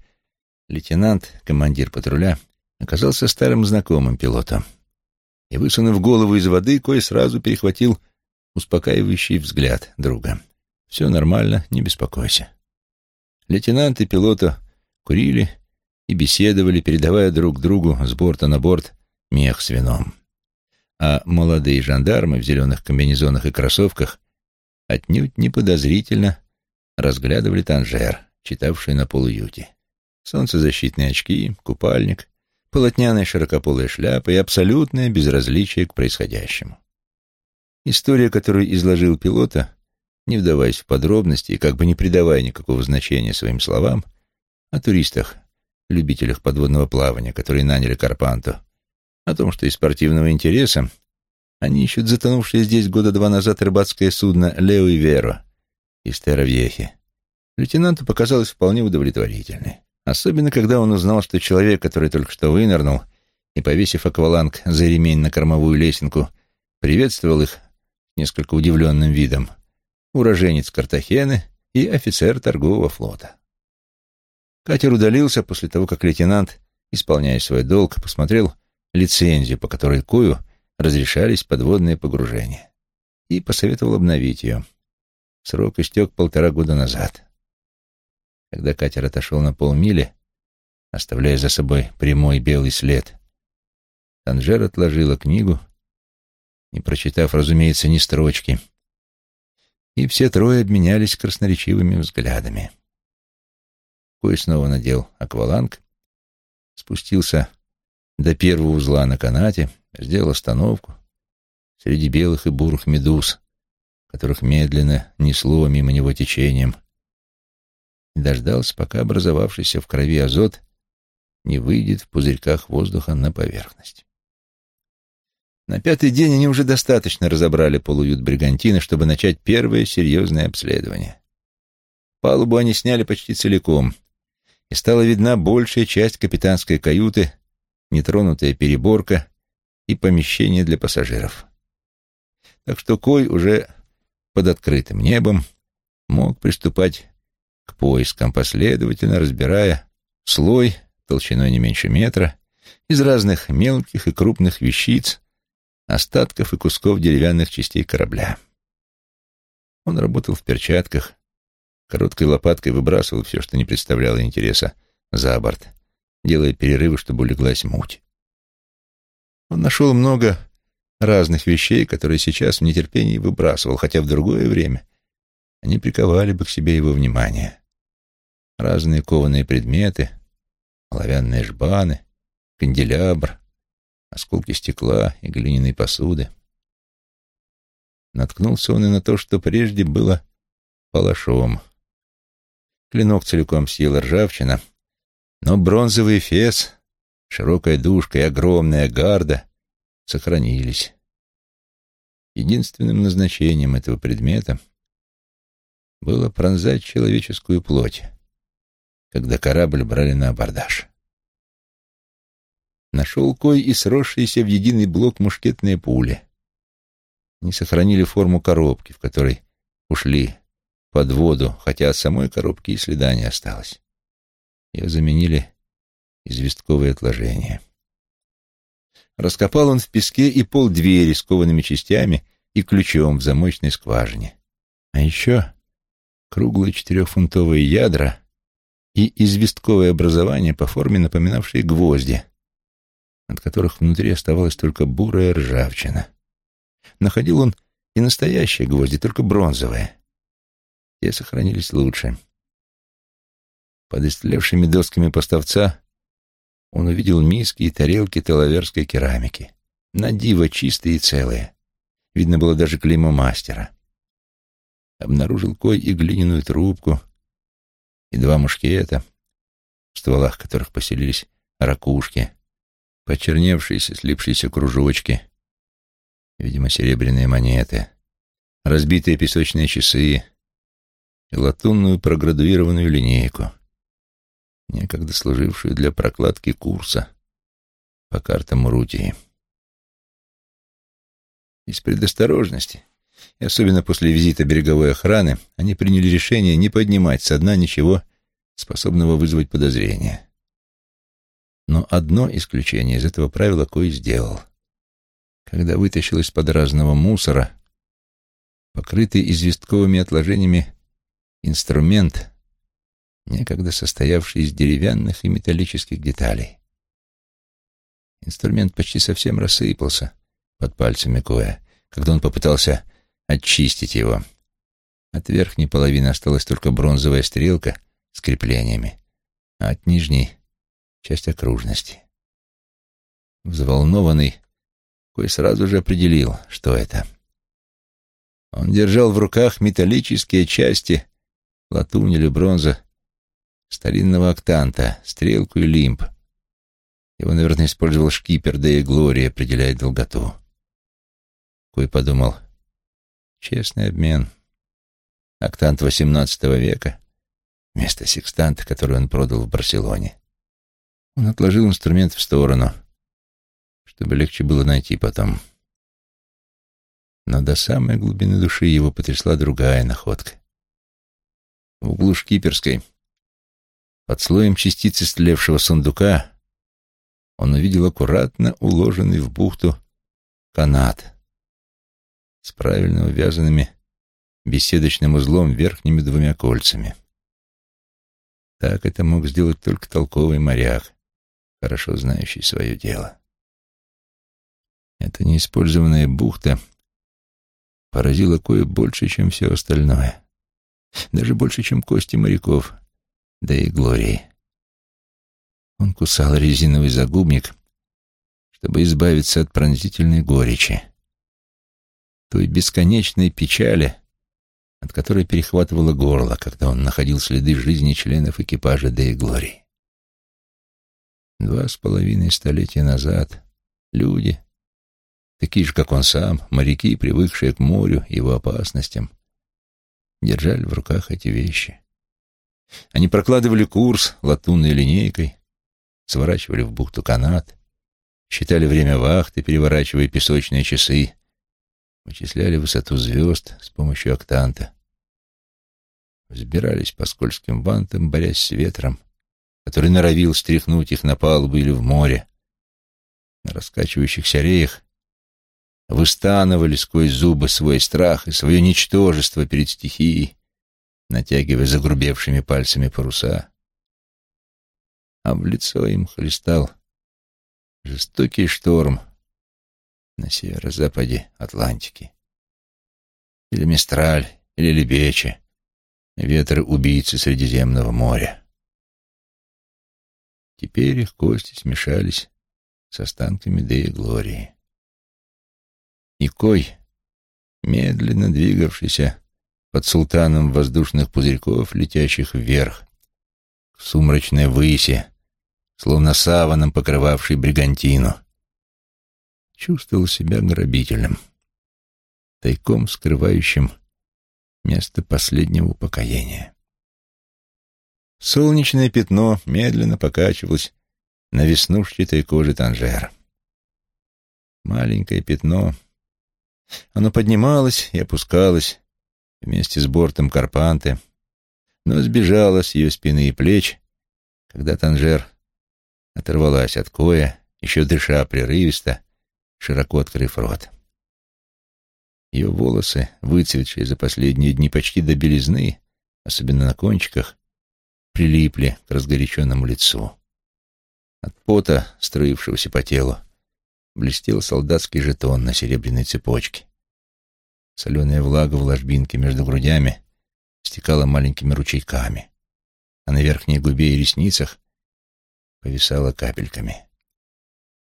лейтенант, командир патруля, оказался старым знакомым пилотом. И, высунув голову из воды, Кой сразу перехватил успокаивающий взгляд друга. «Все нормально, не беспокойся». Лейтенант и пилота курили и беседовали, передавая друг другу с борта на борт мех с вином. А молодые жандармы в зеленых комбинезонах и кроссовках отнюдь не подозрительно разглядывали Танжер, читавший на полуюте. Солнцезащитные очки, купальник, полотняная широкополая шляпа и абсолютное безразличие к происходящему. История, которую изложил пилота, не вдаваясь в подробности и как бы не придавая никакого значения своим словам, о туристах, любителях подводного плавания, которые наняли Карпанту, о том, что из спортивного интереса они ищут затонувшее здесь года два назад рыбацкое судно «Лео и Веро» из Теравьехи. Лейтенанту показалось вполне удовлетворительной. Особенно, когда он узнал, что человек, который только что вынырнул и, повесив акваланг за ремень на кормовую лесенку, приветствовал их несколько удивленным видом уроженец Картахены и офицер торгового флота. Катер удалился после того, как лейтенант, исполняя свой долг, посмотрел лицензию, по которой Кою разрешались подводные погружения, и посоветовал обновить ее. Срок истек полтора года назад. Когда катер отошел на полмили, оставляя за собой прямой белый след, Танжер отложила книгу, не прочитав, разумеется, ни строчки, и все трое обменялись красноречивыми взглядами. Кой снова надел акваланг, спустился до первого узла на канате, сделал остановку среди белых и бурых медуз, которых медленно несло мимо него течением, и дождался, пока образовавшийся в крови азот не выйдет в пузырьках воздуха на поверхность. На пятый день они уже достаточно разобрали полуют бригантины, чтобы начать первое серьезное обследование. Палубу они сняли почти целиком, и стала видна большая часть капитанской каюты, нетронутая переборка и помещение для пассажиров. Так что Кой уже под открытым небом мог приступать к поискам, последовательно разбирая слой толщиной не меньше метра из разных мелких и крупных вещиц, остатков и кусков деревянных частей корабля. Он работал в перчатках, короткой лопаткой выбрасывал все, что не представляло интереса, за борт, делая перерывы, чтобы улеглась муть. Он нашел много разных вещей, которые сейчас в нетерпении выбрасывал, хотя в другое время они приковали бы к себе его внимание. Разные кованые предметы, оловянные жбаны, канделябр, осколки стекла и глиняной посуды. Наткнулся он и на то, что прежде было палашом. Клинок целиком съел ржавчина, но бронзовый фес, широкая душка и огромная гарда сохранились. Единственным назначением этого предмета было пронзать человеческую плоть, когда корабль брали на абордаж. Нашел Кой и сросшиеся в единый блок мушкетные пули. Не сохранили форму коробки, в которой ушли под воду, хотя от самой коробки и следа не осталось. Ее заменили известковые отложения. Раскопал он в песке и пол двери с коваными частями и ключом в замочной скважине. А еще круглые четырехфунтовые ядра и известковое образование по форме, напоминавшие гвозди, от которых внутри оставалась только бурая ржавчина. Находил он и настоящие гвозди, только бронзовые. Те сохранились лучше. Под истлевшими досками поставца он увидел миски и тарелки талаверской керамики. На диво чистые и целые. Видно было даже клеймо мастера. Обнаружил Кой и глиняную трубку, и два мушкета, в стволах которых поселились ракушки, почерневшиеся, слипшиеся кружочки, видимо, серебряные монеты, разбитые песочные часы и латунную проградуированную линейку, некогда служившую для прокладки курса по картам Рутии. Из предосторожности, и особенно после визита береговой охраны, они приняли решение не поднимать со дна ничего, способного вызвать подозрения. Но одно исключение из этого правила Кой сделал. Когда вытащил из-под разного мусора, покрытый известковыми отложениями инструмент, некогда состоявший из деревянных и металлических деталей. Инструмент почти совсем рассыпался под пальцами Коя, когда он попытался очистить его. От верхней половины осталась только бронзовая стрелка с креплениями, а от нижней часть окружности. Взволнованный, Кой сразу же определил, что это. Он держал в руках металлические части, латунь или бронза, старинного октанта, стрелку и лимб. Его, наверное, использовал шкипер, да и Глория определяет долготу. Кой подумал, честный обмен. Октант XVIII века вместо секстанта, который он продал в Барселоне. Он отложил инструмент в сторону, чтобы легче было найти потом. Но до самой глубины души его потрясла другая находка. В углу шкиперской, под слоем частиц истлевшего сундука, он увидел аккуратно уложенный в бухту канат с правильно увязанными беседочным узлом верхними двумя кольцами. Так это мог сделать только толковый моряк, хорошо знающий свое дело. Эта неиспользованная бухта поразила кое больше, чем все остальное. Даже больше, чем кости моряков, да и Глории. Он кусал резиновый загубник, чтобы избавиться от пронзительной горечи, той бесконечной печали, от которой перехватывало горло, когда он находил следы жизни членов экипажа Деи Глории. Два с половиной столетия назад люди, такие же, как он сам, моряки, привыкшие к морю, его опасностям, держали в руках эти вещи. Они прокладывали курс латунной линейкой, сворачивали в бухту канат, считали время вахты, переворачивая песочные часы, вычисляли высоту звезд с помощью октанта, взбирались по скользким вантам, борясь с ветром, который норовил стряхнуть их на палубу или в море. На раскачивающихся реях выстанывали сквозь зубы свой страх и свое ничтожество перед стихией, натягивая загрубевшими пальцами паруса. А в лицо им хлестал жестокий шторм на северо-западе Атлантики. Или Мистраль, или Лебече, ветры-убийцы Средиземного моря. Теперь их кости смешались с останками Деи Глории. И Кой, медленно двигавшийся под султаном воздушных пузырьков, летящих вверх, к сумрачной выси, словно саваном покрывавший бригантину, чувствовал себя грабителем, тайком скрывающим место последнего упокоения. Солнечное пятно медленно покачивалось на веснушчатой коже Танжера. Маленькое пятно — оно поднималось и опускалось вместе с бортом Карпанты, но сбежало с ее спины и плеч, когда Танжер оторвалась от коя, еще дыша прерывисто, широко открыв рот. Ее волосы, выцветшие за последние дни почти до белизны, особенно на кончиках, прилипли к разгоряченному лицу. От пота, струившегося по телу, блестел солдатский жетон на серебряной цепочке. Соленая влага в ложбинке между грудями стекала маленькими ручейками, а на верхней губе и ресницах повисала капельками.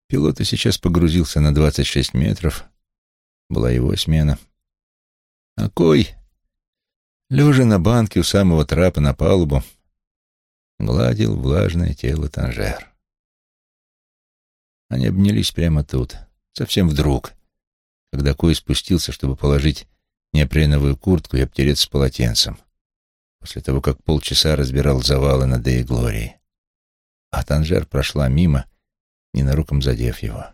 Пилот и сейчас погрузился на двадцать шесть метров, была его смена. А Кой, лежа на банке у самого трапа на палубу, гладил влажное тело Танжер. Они обнялись прямо тут, совсем вдруг, когда Кой спустился, чтобы положить неопреновую куртку и обтереться полотенцем, после того, как полчаса разбирал завалы на Дее Глории. А Танжер прошла мимо, ненаруком задев его.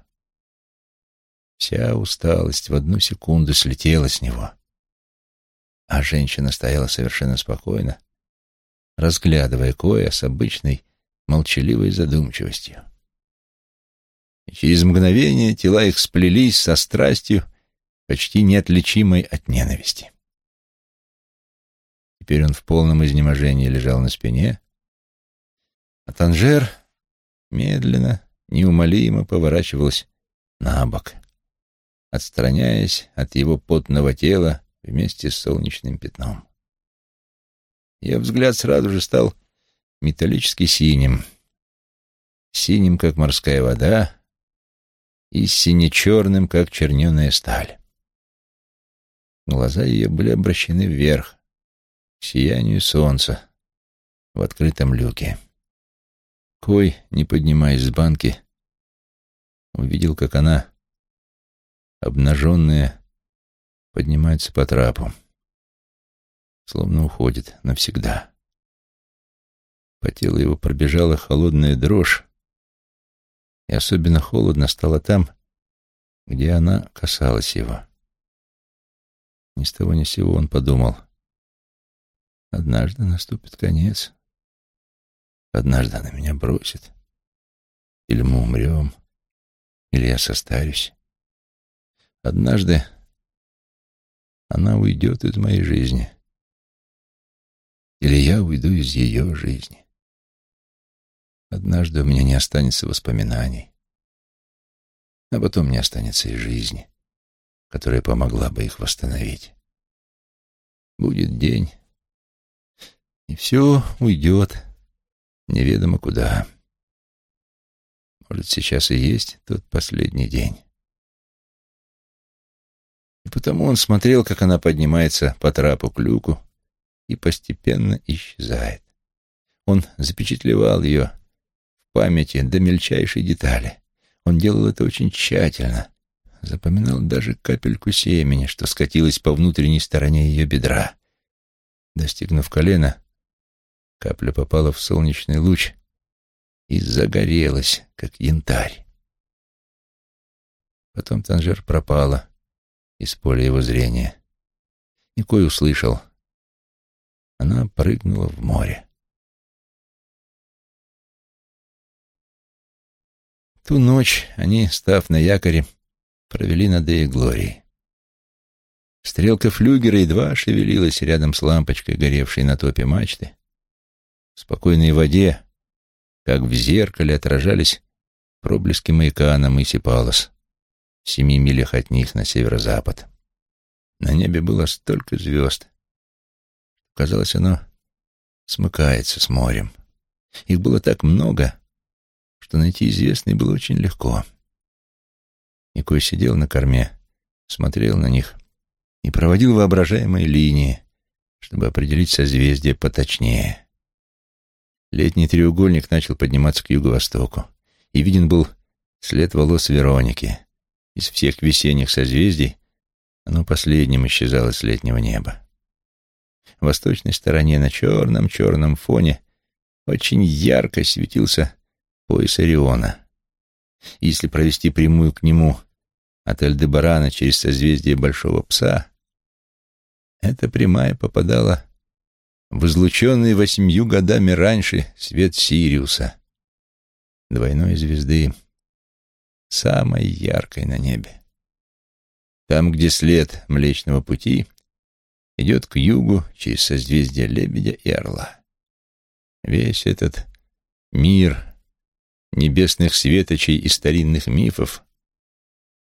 Вся усталость в одну секунду слетела с него. А женщина стояла совершенно спокойно, разглядывая Коя с обычной молчаливой задумчивостью через мгновение тела их сплелись со страстью, почти неотличимой от ненависти. Теперь он в полном изнеможении лежал на спине, а Танжер медленно, неумолимо поворачивалась на бок, отстраняясь от его потного тела вместе с солнечным пятном. Ее взгляд сразу же стал металлически синим, синим, как морская вода, и сине-черным, как черненая сталь. Глаза ее были обращены вверх, к сиянию солнца в открытом люке. Кой, не поднимаясь с банки, увидел, как она, обнаженная, поднимается по трапу, словно уходит навсегда. По телу его пробежала холодная дрожь, и особенно холодно стало там, где она касалась его. Ни с того ни с сего он подумал. Однажды наступит конец. Однажды она меня бросит. Или мы умрем, или я состарюсь. Однажды она уйдет из моей жизни. Или я уйду из ее жизни. Однажды у меня не останется воспоминаний, а потом не останется и жизни, которая помогла бы их восстановить. Будет день, и все уйдет неведомо куда. Может, сейчас и есть тот последний день. И потому он смотрел, как она поднимается по трапу к люку и постепенно исчезает. Он запечатлевал ее памяти до мельчайшей детали. Он делал это очень тщательно. Запоминал даже капельку семени, что скатилась по внутренней стороне ее бедра. Достигнув колена, капля попала в солнечный луч и загорелась, как янтарь. Потом Танжер пропала из поля его зрения. Никой услышал. Она прыгнула в море. Ту ночь они, став на якоре, провели над Глорией. Стрелка флюгера едва шевелилась рядом с лампочкой, горевшей на топе мачты. В спокойной воде, как в зеркале, отражались проблески маяка на мысе Палос в семи милях от них на северо-запад. На небе было столько звезд. Казалось, оно смыкается с морем. Их было так много, что найти известный было очень легко. Никой сидел на корме, смотрел на них и проводил воображаемые линии, чтобы определить созвездие поточнее. Летний треугольник начал подниматься к юго-востоку, и виден был след волос Вероники, из всех весенних созвездий оно последним исчезало с летнего неба. В восточной стороне на черном-черном фоне очень ярко светился пояс Ориона. Если провести прямую к нему от Эльдебарана через созвездие Большого Пса, эта прямая попадала в излученный восемью годами раньше свет Сириуса, двойной звезды, самой яркой на небе. Там, где след Млечного Пути идет к югу через созвездие Лебедя и Орла. Весь этот мир небесных светочей и старинных мифов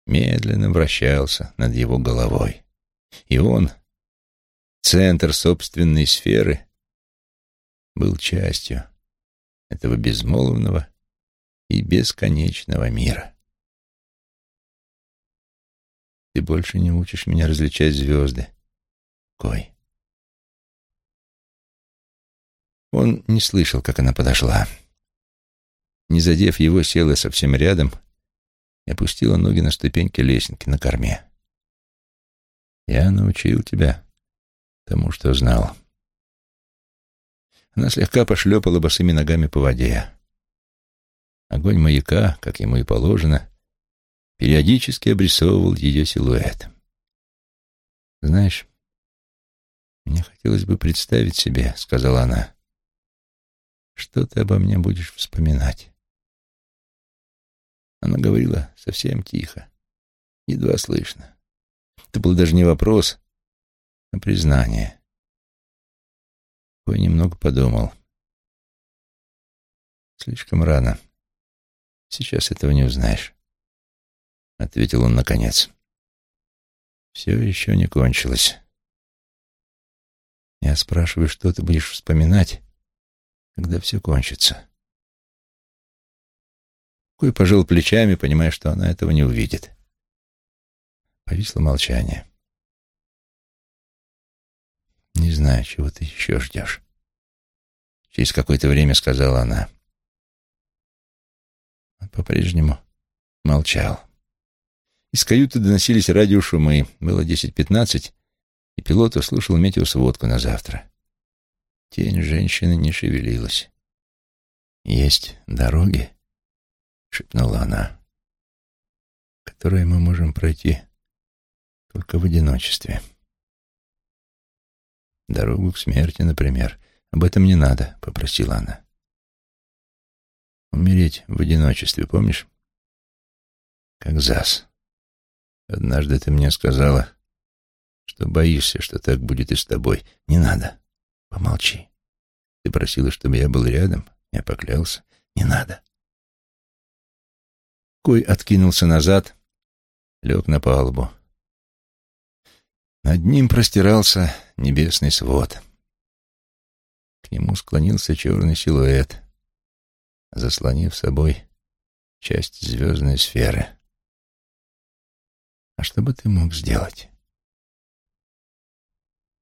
медленно вращался над его головой. И он, центр собственной сферы, был частью этого безмолвного и бесконечного мира. Ты больше не учишь меня различать звезды. Кой. Он не слышал, как она подошла. Не задев его, села совсем рядом и опустила ноги на ступеньки лесенки на корме. «Я научил тебя тому, что знал». Она слегка пошлепала босыми ногами по воде. Огонь маяка, как ему и положено, периодически обрисовывал ее силуэт. «Знаешь, мне хотелось бы представить себе, — сказала она, — что ты обо мне будешь вспоминать». Она говорила совсем тихо, едва слышно. Это был даже не вопрос, а признание. Кой немного подумал. Слишком рано. Сейчас этого не узнаешь. — ответил он наконец. «Все еще не кончилось. Я спрашиваю, что ты будешь вспоминать, когда все кончится?» Кой пожал плечами, понимая, что она этого не увидит. Повисло молчание. «Не знаю, чего ты еще ждешь», — через какое-то время сказала она. Он по-прежнему молчал. Из каюты доносились радиошумы. Было десять-пятнадцать, и пилот услышал метеосводку на завтра. Тень женщины не шевелилась. «Есть дороги?» — шепнула она. которое мы можем пройти только в одиночестве. Дорогу к смерти, например. Об этом не надо, — попросила она. Умереть в одиночестве, помнишь? Как Зас. Однажды ты мне сказала, что боишься, что так будет и с тобой. Не надо. Помолчи. Ты просила, чтобы я был рядом. Я поклялся. Не надо. Кой откинулся назад, лег на палубу. Над ним простирался небесный свод. К нему склонился черный силуэт, заслонив собой часть звездной сферы. А что бы ты мог сделать?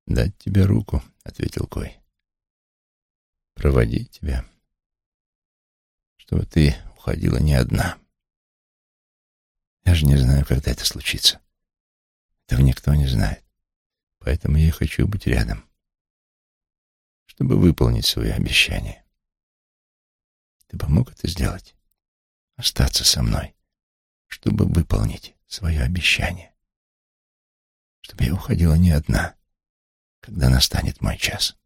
«Дать тебе руку», — ответил Кой. «Проводить тебя, чтобы ты уходила не одна». Я же не знаю, когда это случится. Этого никто не знает. Поэтому я хочу быть рядом, чтобы выполнить свое обещание. Ты помог это сделать? Остаться со мной, чтобы выполнить свое обещание. Чтобы я уходила не одна, когда настанет мой час.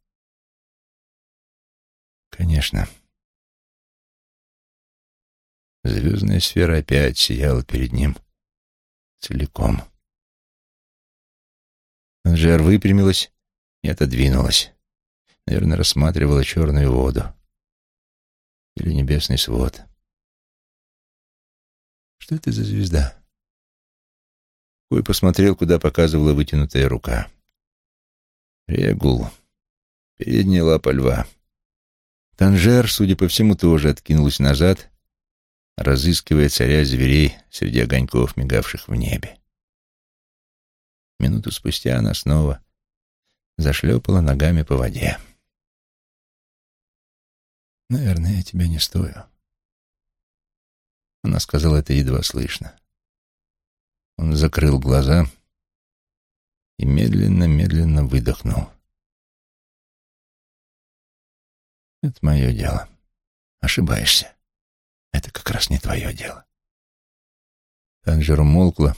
Конечно. Звездная сфера опять сияла перед ним целиком. Анжер выпрямилась и отодвинулась. Наверное, рассматривала черную воду или небесный свод. Что это за звезда? Кой посмотрел, куда показывала вытянутая рука. Регул. Передняя лапа льва. Танжер, судя по всему, тоже откинулась назад разыскивая царя зверей среди огоньков, мигавших в небе. Минуту спустя она снова зашлепала ногами по воде. «Наверное, я тебя не стою». Она сказала это едва слышно. Он закрыл глаза и медленно-медленно выдохнул. «Это мое дело. Ошибаешься». Это как раз не твое дело. Танжер умолкла.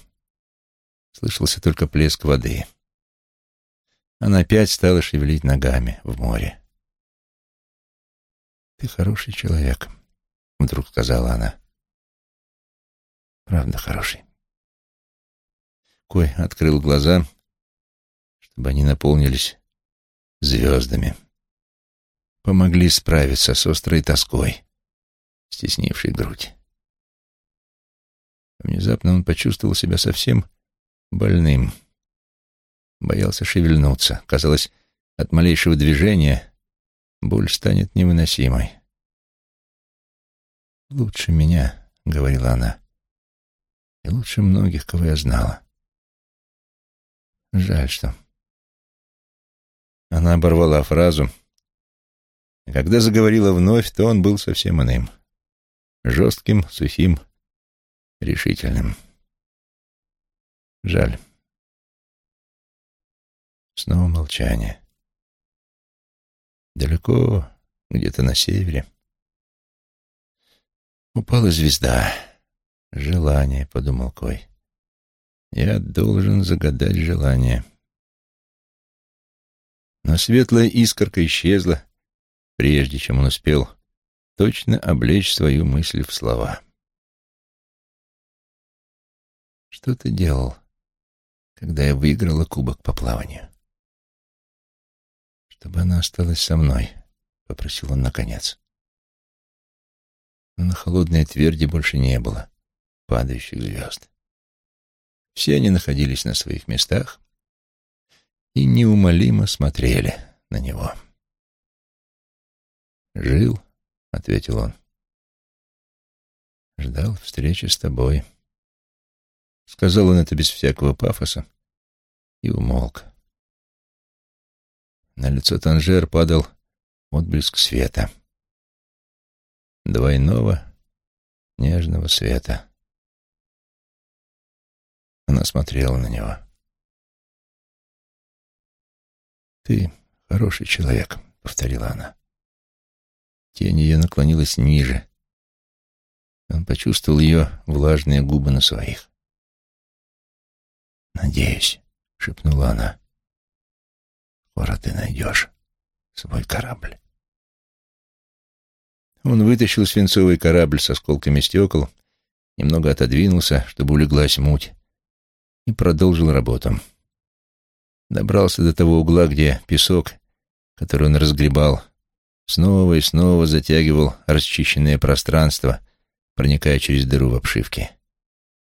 Слышался только плеск воды. Она опять стала шевелить ногами в море. «Ты хороший человек», — вдруг сказала она. «Правда хороший». Кой открыл глаза, чтобы они наполнились звездами. Помогли справиться с острой тоской стеснивший грудь. Внезапно он почувствовал себя совсем больным. Боялся шевельнуться. Казалось, от малейшего движения боль станет невыносимой. «Лучше меня», — говорила она, — «и лучше многих, кого я знала. Жаль, что...» Она оборвала фразу, когда заговорила вновь, то он был совсем иным — жестким, сухим, решительным. Жаль. Снова молчание. Далеко, где-то на севере. Упала звезда. Желание, — подумал Кой. Я должен загадать желание. Но светлая искорка исчезла, прежде чем он успел точно облечь свою мысль в слова. «Что ты делал, когда я выиграла кубок по плаванию?» «Чтобы она осталась со мной», — попросил он наконец. Но на холодной тверди больше не было падающих звезд. Все они находились на своих местах и неумолимо смотрели на него. Жил — ответил он. «Ждал встречи с тобой». Сказал он это без всякого пафоса и умолк. На лицо Танжер падал отблеск света. Двойного нежного света. Она смотрела на него. «Ты хороший человек», — повторила она. Тень ее наклонилась ниже. Он почувствовал ее влажные губы на своих. «Надеюсь», — шепнула она. «Скоро ты найдешь свой корабль». Он вытащил свинцовый корабль с осколками стекол, немного отодвинулся, чтобы улеглась муть, и продолжил работу. Добрался до того угла, где песок, который он разгребал, снова и снова затягивал расчищенное пространство, проникая через дыру в обшивке.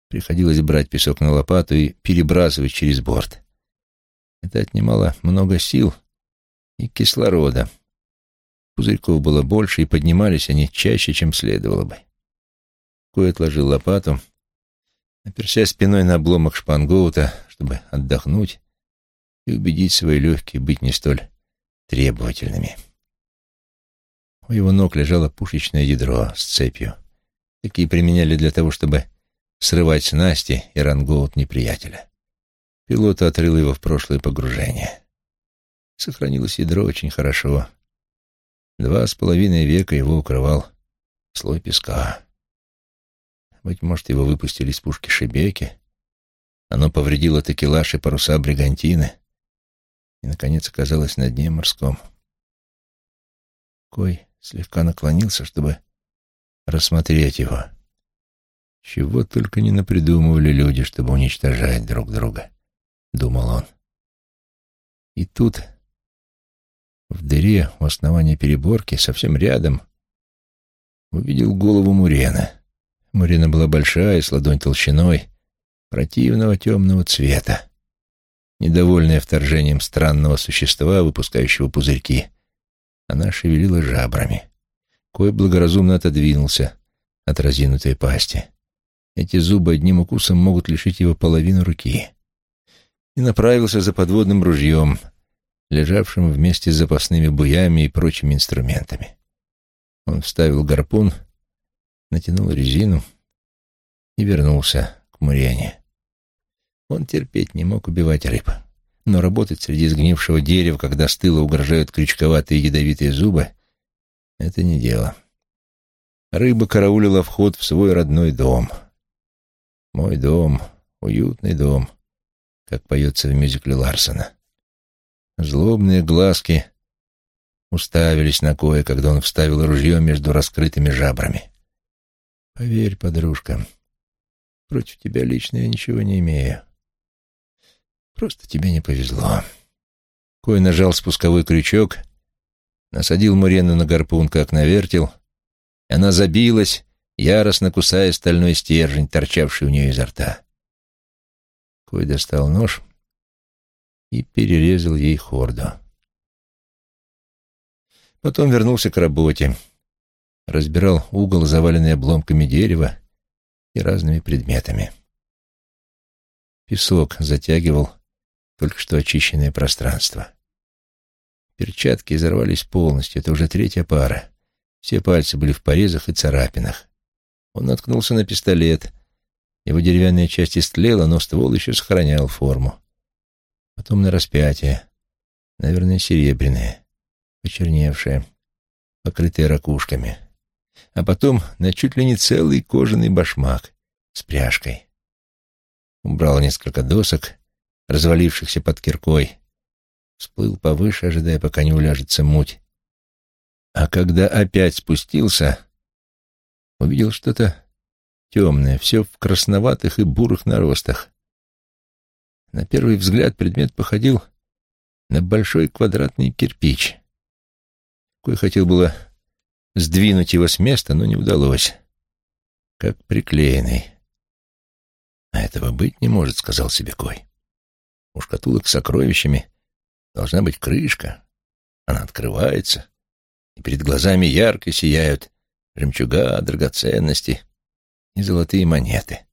Приходилось брать песок на лопату и перебрасывать через борт. Это отнимало много сил и кислорода. Пузырьков было больше, и поднимались они чаще, чем следовало бы. Кой отложил лопату, оперся спиной на обломок шпангоута, чтобы отдохнуть и убедить свои легкие быть не столь требовательными. У его ног лежало пушечное ядро с цепью. Такие применяли для того, чтобы срывать снасти и рангоут неприятеля. Пилот отрыл его в прошлое погружение. Сохранилось ядро очень хорошо. Два с половиной века его укрывал слой песка. Быть может, его выпустили из пушки Шебеки. Оно повредило такелаж и паруса бригантины и, наконец, оказалось на дне морском. Кой слегка наклонился, чтобы рассмотреть его. Чего только не напридумывали люди, чтобы уничтожать друг друга, — думал он. И тут, в дыре у основания переборки, совсем рядом, увидел голову Мурена. Мурена была большая, с ладонь толщиной, противного темного цвета. Недовольная вторжением странного существа, выпускающего пузырьки, она шевелила жабрами. Кой благоразумно отодвинулся от разинутой пасти. Эти зубы одним укусом могут лишить его половины руки. И направился за подводным ружьем, лежавшим вместе с запасными буями и прочими инструментами. Он вставил гарпун, натянул резину и вернулся к Мурене. Он терпеть не мог убивать рыб, но работать среди сгнившего дерева, когда с тыла угрожают крючковатые ядовитые зубы, — это не дело. Рыба караулила вход в свой родной дом — мой дом, уютный дом, как поется в мюзикле Ларсона. Злобные глазки уставились на кое, когда он вставил ружье между раскрытыми жабрами. Поверь, подружка, против тебя лично я ничего не имею. Просто тебе не повезло. Кой нажал спусковой крючок, насадил Мурену на гарпун, как на вертел, и она забилась, яростно кусая стальной стержень, торчавший у нее изо рта. Кой достал нож и перерезал ей хорду. Потом вернулся к работе, разбирал угол, заваленный обломками дерева и разными предметами. Песок затягивал только что очищенное пространство. Перчатки изорвались полностью, это уже третья пара. Все пальцы были в порезах и царапинах. Он наткнулся на пистолет. Его деревянная часть истлела, но ствол еще сохранял форму. Потом на распятие. Наверное, серебряное, почерневшее, покрытое ракушками. А потом на чуть ли не целый кожаный башмак с пряжкой. Убрал несколько досок, развалившихся под киркой. Всплыл повыше, ожидая, пока не уляжется муть. А когда опять спустился, увидел что-то темное, все в красноватых и бурых наростах. На первый взгляд предмет походил на большой квадратный кирпич. Кой хотел было сдвинуть его с места, но не удалось. Как приклеенный. «А этого быть не может», — сказал себе Кой. У шкатулок с сокровищами должна быть крышка. Она открывается, и перед глазами ярко сияют жемчуга, драгоценности и золотые монеты.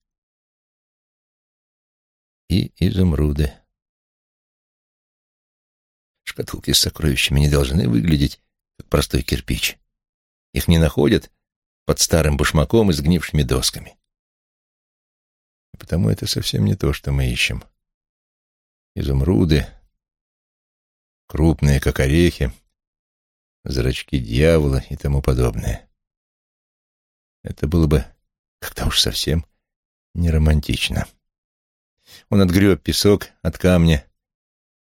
И изумруды. Шкатулки с сокровищами не должны выглядеть, как простой кирпич. Их не находят под старым башмаком и сгнившими досками. И потому это совсем не то, что мы ищем. Изумруды, крупные, как орехи, зрачки дьявола и тому подобное. Это было бы как-то уж совсем не романтично. Он отгреб песок от камня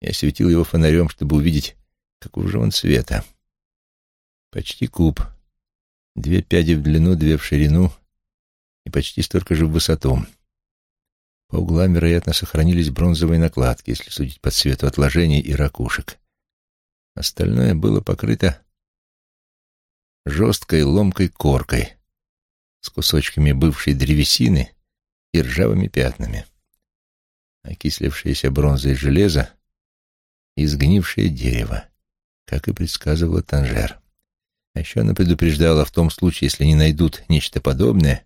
и осветил его фонарем, чтобы увидеть, какого же он цвета. Почти куб. Две пяди в длину, две в ширину и почти столько же в высоту. По углам, вероятно, сохранились бронзовые накладки, если судить по цвету отложений и ракушек. Остальное было покрыто жесткой ломкой коркой с кусочками бывшей древесины и ржавыми пятнами. Окислившееся бронза и железо и сгнившее дерево, как и предсказывала Танжер. А еще она предупреждала в том случае, если не найдут нечто подобное,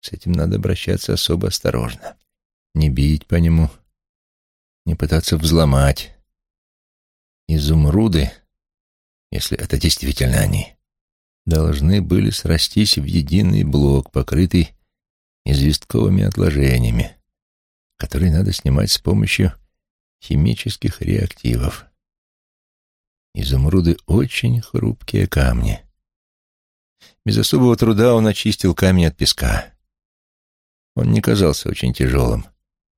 с этим надо обращаться особо осторожно. Не бить по нему, не пытаться взломать. Изумруды, если это действительно они, должны были срастись в единый блок, покрытый известковыми отложениями, который надо снимать с помощью химических реактивов. Изумруды — очень хрупкие камни. Без особого труда он очистил камень от песка. Он не казался очень тяжелым,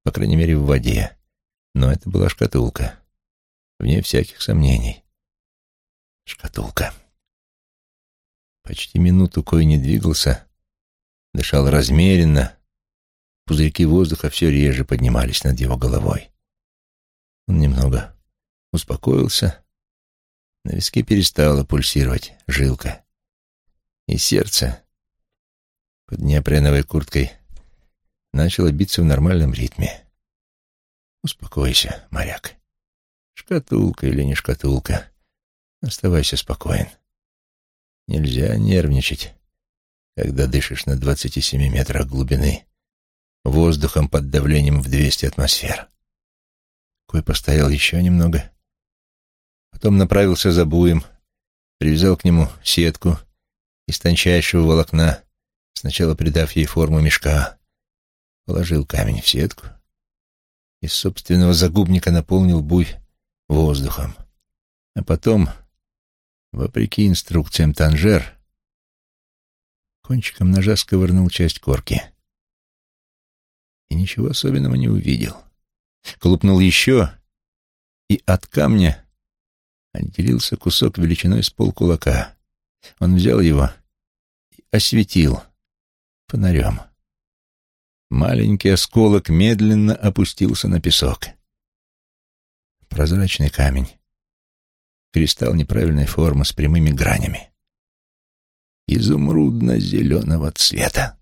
по крайней мере, в воде. Но это была шкатулка. Вне всяких сомнений. Шкатулка. Почти минуту Кой не двигался, дышал размеренно. Пузырьки воздуха все реже поднимались над его головой. Он немного успокоился. На виске перестала пульсировать жилка. И сердце под неопреновой курткой начало биться в нормальном ритме. Успокойся, моряк. Шкатулка или не шкатулка. Оставайся спокоен. Нельзя нервничать, когда дышишь на 27 метрах глубины, воздухом под давлением в 200 атмосфер. Кой постоял еще немного, потом направился за буем, привязал к нему сетку из тончайшего волокна, сначала придав ей форму мешка, положил камень в сетку, из собственного загубника наполнил буй воздухом, а потом, вопреки инструкциям Танжер, кончиком ножа сковырнул часть корки и ничего особенного не увидел. Клупнул еще, и от камня отделился кусок величиной с полкулака. Он взял его и осветил фонарем. Маленький осколок медленно опустился на песок. Прозрачный камень. Кристалл неправильной формы с прямыми гранями. Изумрудно-зеленого цвета.